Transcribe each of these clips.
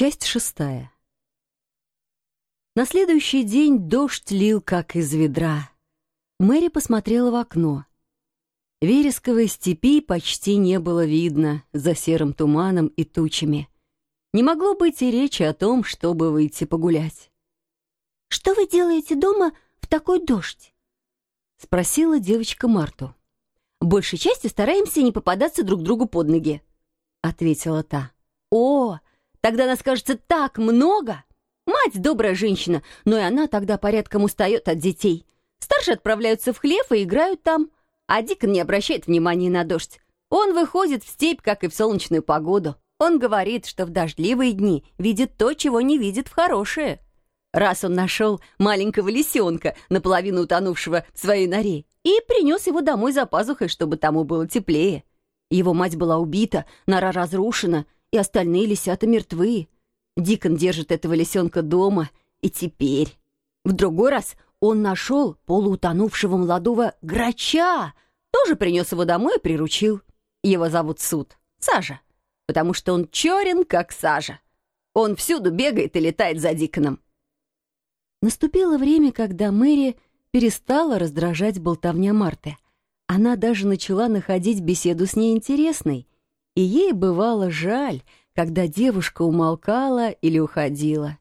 Часть шестая. На следующий день дождь лил, как из ведра. Мэри посмотрела в окно. Вересковой степи почти не было видно за серым туманом и тучами. Не могло быть и речи о том, чтобы выйти погулять. «Что вы делаете дома в такой дождь?» — спросила девочка Марту. «Большей частью стараемся не попадаться друг другу под ноги», — ответила та. «О, тогда нас кажется так много! Мать добрая женщина, но и она тогда порядком устает от детей. Старшие отправляются в хлев и играют там, а Дикон не обращает внимания на дождь. Он выходит в степь, как и в солнечную погоду. Он говорит, что в дождливые дни видит то, чего не видит в хорошие. Раз он нашел маленького лисенка, наполовину утонувшего в своей норе, и принес его домой за пазухой, чтобы тому было теплее. Его мать была убита, нора разрушена, и остальные лисята мертвы. Дикон держит этого лисенка дома, и теперь... В другой раз он нашел полуутонувшего молодого грача, тоже принес его домой и приручил. Его зовут Суд, Сажа, потому что он черен, как сажа. Он всюду бегает и летает за Диконом. Наступило время, когда Мэри перестала раздражать болтовня Марты. Она даже начала находить беседу с ней интересной, и ей бывало жаль, когда девушка умолкала или уходила.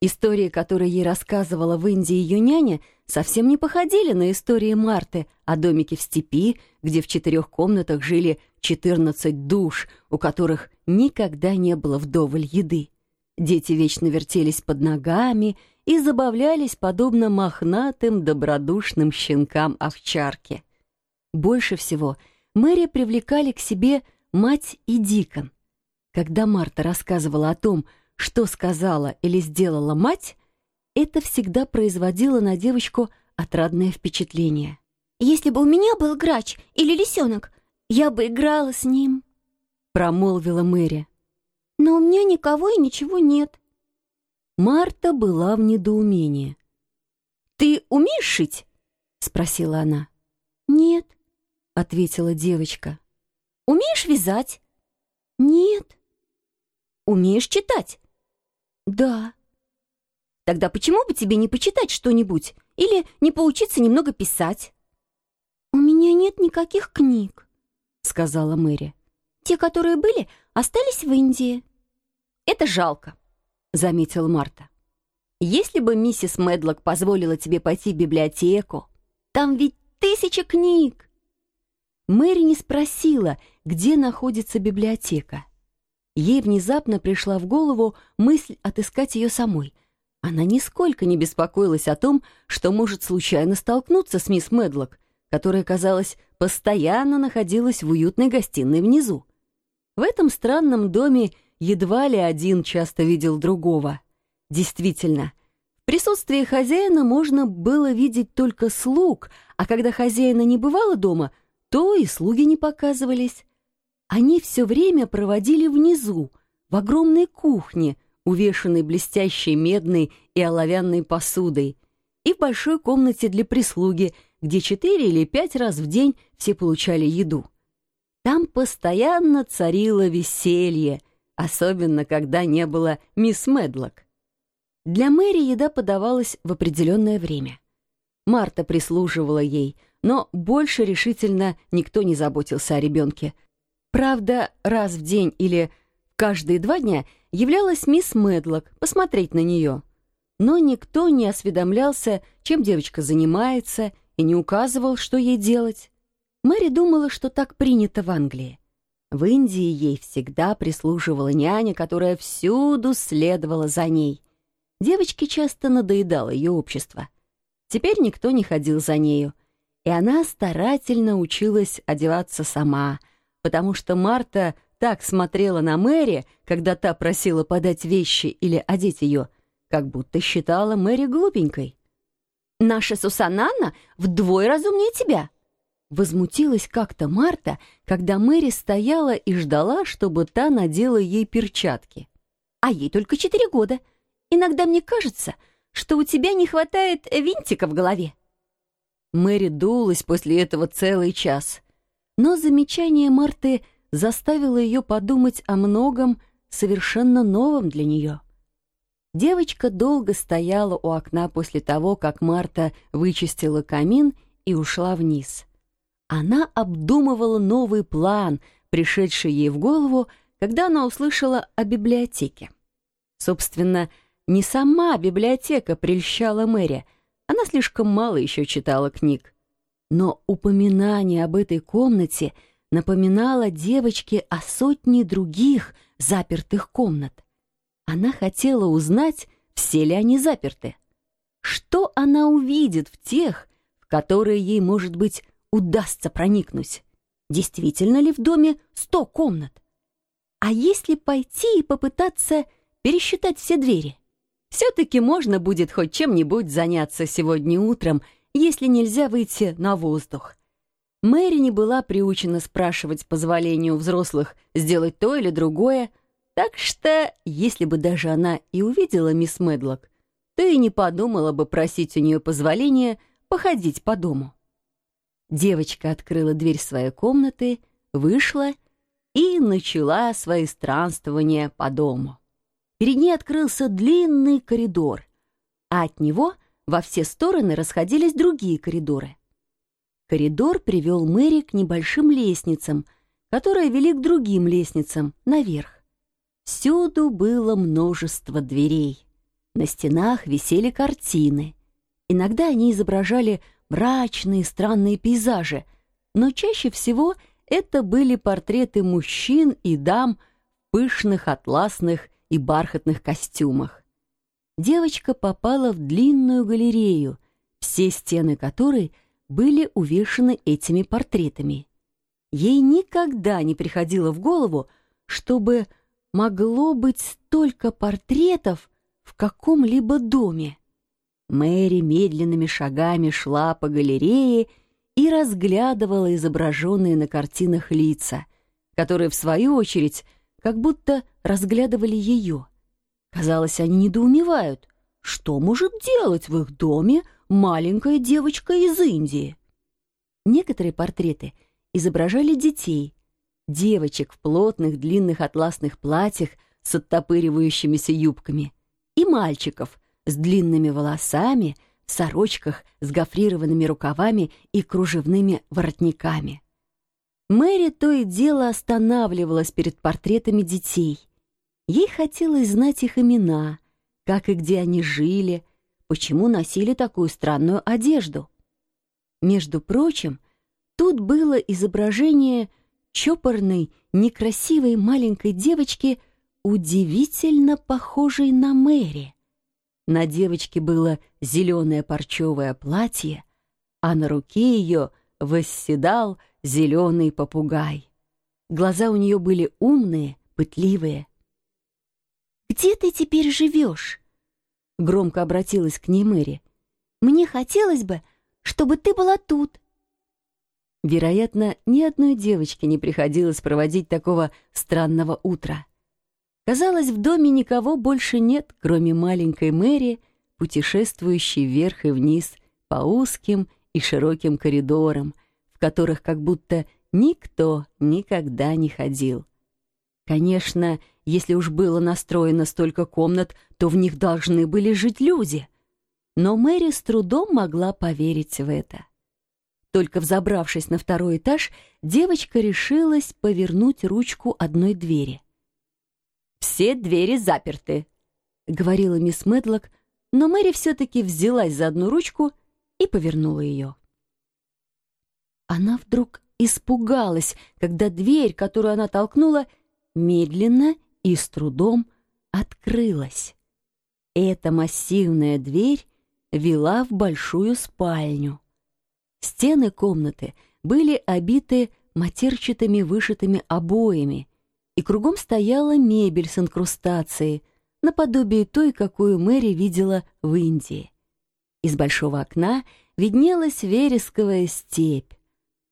Истории, которые ей рассказывала в Индии ее няня, совсем не походили на истории Марты о домике в степи, где в четырех комнатах жили 14 душ, у которых никогда не было вдоволь еды. Дети вечно вертелись под ногами и забавлялись подобно мохнатым добродушным щенкам овчарки. Больше всего Мэри привлекали к себе мать и Дикон. Когда Марта рассказывала о том, что сказала или сделала мать, это всегда производило на девочку отрадное впечатление. «Если бы у меня был грач или лисенок, я бы играла с ним», — промолвила Мэри. «Но у меня никого и ничего нет». Марта была в недоумении. «Ты умеешь шить?» — спросила она. «Нет», — ответила девочка. «Умеешь вязать?» «Нет». «Умеешь читать?» «Да». «Тогда почему бы тебе не почитать что-нибудь или не поучиться немного писать?» «У меня нет никаких книг», — сказала Мэри. «Те, которые были, остались в Индии». «Это жалко», — заметила Марта. «Если бы миссис Медлок позволила тебе пойти в библиотеку, там ведь тысяча книг!» Мэри не спросила, где находится библиотека. Ей внезапно пришла в голову мысль отыскать ее самой. Она нисколько не беспокоилась о том, что может случайно столкнуться с мисс Медлок, которая, казалось, постоянно находилась в уютной гостиной внизу. В этом странном доме едва ли один часто видел другого. Действительно, в присутствии хозяина можно было видеть только слуг, а когда хозяина не бывало дома, то и слуги не показывались. Они все время проводили внизу, в огромной кухне, увешанной блестящей медной и оловянной посудой, и в большой комнате для прислуги, где четыре или пять раз в день все получали еду. Там постоянно царило веселье — особенно когда не было мисс Медлок. Для Мэри еда подавалась в определенное время. Марта прислуживала ей, но больше решительно никто не заботился о ребенке. Правда, раз в день или каждые два дня являлась мисс Медлок посмотреть на нее. Но никто не осведомлялся, чем девочка занимается, и не указывал, что ей делать. Мэри думала, что так принято в Англии. В Индии ей всегда прислуживала няня, которая всюду следовала за ней. Девочке часто надоедало ее общество. Теперь никто не ходил за нею, и она старательно училась одеваться сама, потому что Марта так смотрела на Мэри, когда та просила подать вещи или одеть ее, как будто считала Мэри глупенькой. «Наша Сусананна вдвое разумнее тебя», Возмутилась как-то Марта, когда Мэри стояла и ждала, чтобы та надела ей перчатки. «А ей только четыре года. Иногда мне кажется, что у тебя не хватает винтика в голове». Мэри дулась после этого целый час. Но замечание Марты заставило ее подумать о многом, совершенно новым для нее. Девочка долго стояла у окна после того, как Марта вычистила камин и ушла вниз. Она обдумывала новый план, пришедший ей в голову, когда она услышала о библиотеке. Собственно, не сама библиотека прельщала Мэри, она слишком мало еще читала книг. Но упоминание об этой комнате напоминало девочке о сотне других запертых комнат. Она хотела узнать, все ли они заперты. Что она увидит в тех, в которые ей, может быть, удастся проникнуть? Действительно ли в доме сто комнат? А если пойти и попытаться пересчитать все двери? Все-таки можно будет хоть чем-нибудь заняться сегодня утром, если нельзя выйти на воздух. Мэри не была приучена спрашивать позволения у взрослых сделать то или другое, так что, если бы даже она и увидела мисс Медлок, то и не подумала бы просить у нее позволения походить по дому. Девочка открыла дверь своей комнаты, вышла и начала свои странствования по дому. Перед ней открылся длинный коридор, а от него во все стороны расходились другие коридоры. Коридор привел Мэри к небольшим лестницам, которые вели к другим лестницам наверх. Всюду было множество дверей. На стенах висели картины. Иногда они изображали мрачные странные пейзажи, но чаще всего это были портреты мужчин и дам в пышных атласных и бархатных костюмах. Девочка попала в длинную галерею, все стены которой были увешаны этими портретами. Ей никогда не приходило в голову, чтобы могло быть столько портретов в каком-либо доме. Мэри медленными шагами шла по галерее и разглядывала изображенные на картинах лица, которые, в свою очередь, как будто разглядывали ее. Казалось, они недоумевают, что может делать в их доме маленькая девочка из Индии. Некоторые портреты изображали детей, девочек в плотных длинных атласных платьях с оттопыривающимися юбками и мальчиков с длинными волосами, в сорочках с гофрированными рукавами и кружевными воротниками. Мэри то и дело останавливалась перед портретами детей. Ей хотелось знать их имена, как и где они жили, почему носили такую странную одежду. Между прочим, тут было изображение — чопорной, некрасивой маленькой девочки, удивительно похожей на Мэри. На девочке было зеленое парчевое платье, а на руке ее восседал зеленый попугай. Глаза у нее были умные, пытливые. «Где ты теперь живешь?» Громко обратилась к ней Мэри. «Мне хотелось бы, чтобы ты была тут, Вероятно, ни одной девочке не приходилось проводить такого странного утра. Казалось, в доме никого больше нет, кроме маленькой Мэри, путешествующей вверх и вниз по узким и широким коридорам, которых как будто никто никогда не ходил. Конечно, если уж было настроено столько комнат, то в них должны были жить люди. Но Мэри с трудом могла поверить в это. Только взобравшись на второй этаж, девочка решилась повернуть ручку одной двери. «Все двери заперты», — говорила мисс Медлок, но Мэри все-таки взялась за одну ручку и повернула ее. Она вдруг испугалась, когда дверь, которую она толкнула, медленно и с трудом открылась. Эта массивная дверь вела в большую спальню. Стены комнаты были обиты матерчатыми вышитыми обоями, и кругом стояла мебель с инкрустацией, наподобие той, какую Мэри видела в Индии. Из большого окна виднелась вересковая степь,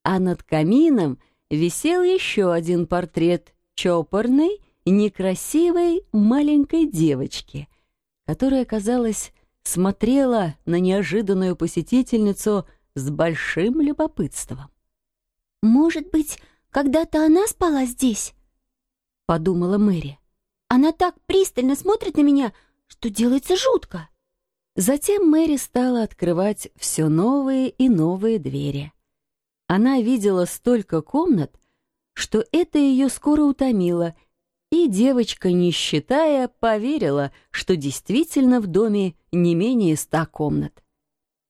а над камином висел еще один портрет чопорной, некрасивой маленькой девочки, которая, казалось, смотрела на неожиданную посетительницу — с большим любопытством. «Может быть, когда-то она спала здесь?» — подумала Мэри. Она так пристально смотрит на меня, что делается жутко. Затем Мэри стала открывать все новые и новые двери. Она видела столько комнат, что это ее скоро утомило, и девочка, не считая, поверила, что действительно в доме не менее ста комнат.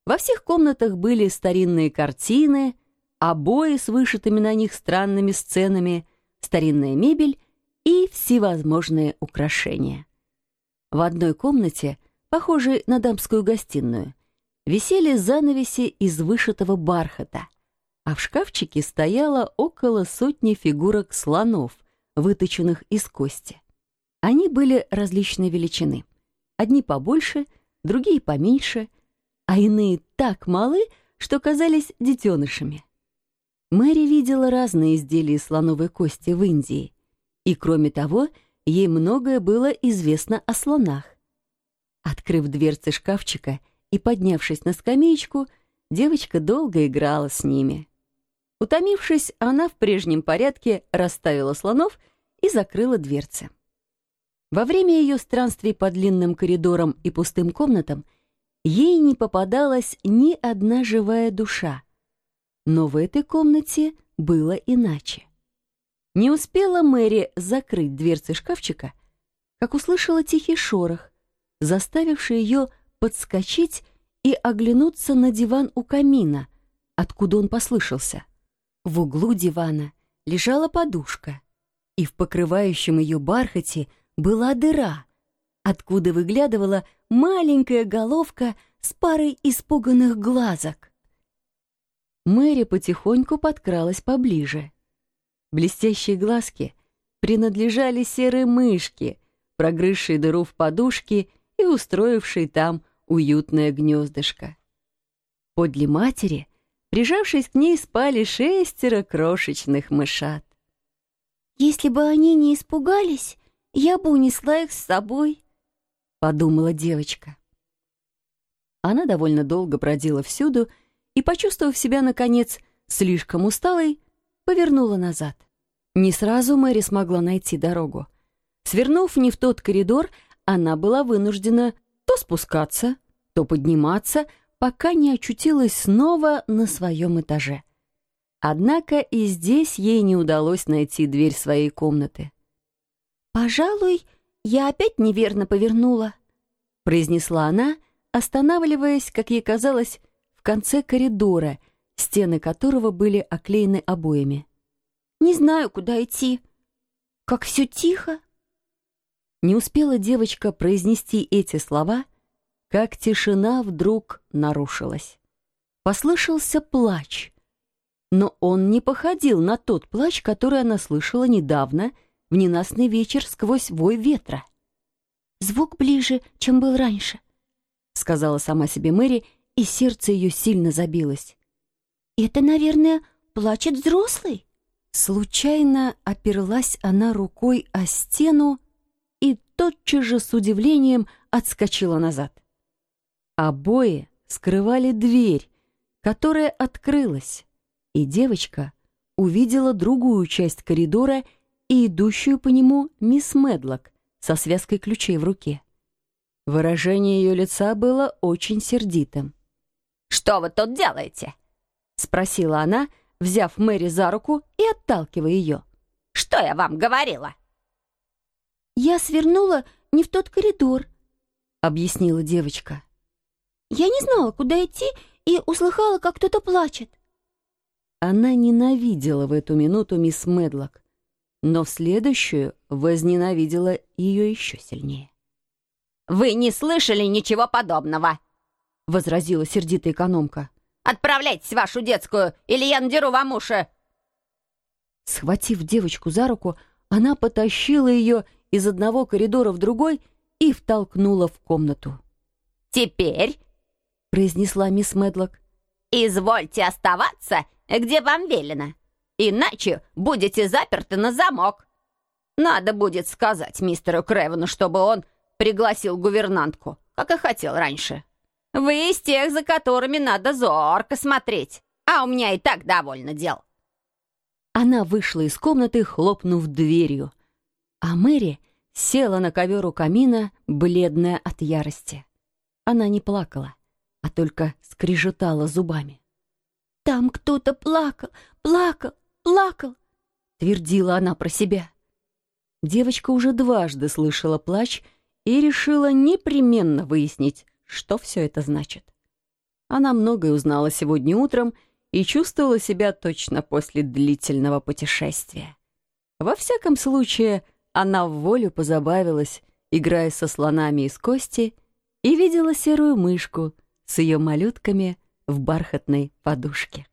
Во всех комнатах были старинные картины, обои с вышитыми на них странными сценами, старинная мебель и всевозможные украшения. В одной комнате, похожей на дамскую гостиную, висели занавеси из вышитого бархата, а в шкафчике стояло около сотни фигурок слонов, выточенных из кости. Они были различной величины. Одни побольше, другие поменьше, а иные так малы, что казались детенышами. Мэри видела разные изделия из слоновой кости в Индии, и, кроме того, ей многое было известно о слонах. Открыв дверцы шкафчика и поднявшись на скамеечку, девочка долго играла с ними. Утомившись, она в прежнем порядке расставила слонов и закрыла дверцы. Во время ее странствий по длинным коридорам и пустым комнатам ей не попадалась ни одна живая душа — но в этой комнате было иначе. Не успела Мэри закрыть дверцы шкафчика, как услышала тихий шорох, заставивший ее подскочить и оглянуться на диван у камина, откуда он послышался. В углу дивана лежала подушка, и в покрывающем ее бархате была дыра, откуда выглядывала маленькая головка с парой испуганных глазок. Мэри потихоньку подкралась поближе. Блестящие глазки принадлежали серой мышке, прогрызшей дыру в подушке и устроившей там уютное гнездышко. Подле матери, прижавшись к ней, спали шестеро крошечных мышат. «Если бы они не испугались, я бы унесла их с собой», — подумала девочка. Она довольно долго бродила всюду и, почувствовав себя, наконец, слишком усталой, повернула назад. Не сразу Мэри смогла найти дорогу. Свернув не в тот коридор, она была вынуждена то спускаться, то подниматься, пока не очутилась снова на своем этаже. Однако и здесь ей не удалось найти дверь своей комнаты. «Пожалуй, я опять неверно повернула», — произнесла она, останавливаясь, как ей казалось, в конце коридора, стены которого были оклеены обоями. «Не знаю, куда идти. Как все тихо!» Не успела девочка произнести эти слова, как тишина вдруг нарушилась. Послышался плач, но он не походил на тот плач, который она слышала недавно в ненастный вечер сквозь вой ветра. «Звук ближе, чем был раньше», — сказала сама себе Мэри и сердце ее сильно забилось. «Это, наверное, плачет взрослый?» Случайно оперлась она рукой о стену и тотчас же с удивлением отскочила назад. Обои скрывали дверь, которая открылась, и девочка увидела другую часть коридора и идущую по нему мисс Медлок со связкой ключей в руке. Выражение ее лица было очень сердитым. «Что вы тут делаете?» — спросила она, взяв Мэри за руку и отталкивая ее. «Что я вам говорила?» «Я свернула не в тот коридор», — объяснила девочка. «Я не знала, куда идти, и услыхала, как кто-то плачет». Она ненавидела в эту минуту мисс Медлок, но в следующую возненавидела ее еще сильнее. «Вы не слышали ничего подобного!» — возразила сердитая экономка. «Отправляйтесь в вашу детскую, или я надеру вам уши!» Схватив девочку за руку, она потащила ее из одного коридора в другой и втолкнула в комнату. «Теперь», — произнесла мисс Медлок, — «извольте оставаться, где вам велено, иначе будете заперты на замок. Надо будет сказать мистеру Кревену, чтобы он пригласил гувернантку, как и хотел раньше». Вы из тех, за которыми надо зорко смотреть, а у меня и так довольно дел». Она вышла из комнаты, хлопнув дверью, а Мэри села на ковер у камина, бледная от ярости. Она не плакала, а только скрежетала зубами. «Там кто-то плакал, плакал, плакал!» — твердила она про себя. Девочка уже дважды слышала плач и решила непременно выяснить, что все это значит. Она многое узнала сегодня утром и чувствовала себя точно после длительного путешествия. Во всяком случае, она в волю позабавилась, играя со слонами из кости, и видела серую мышку с ее малютками в бархатной подушке.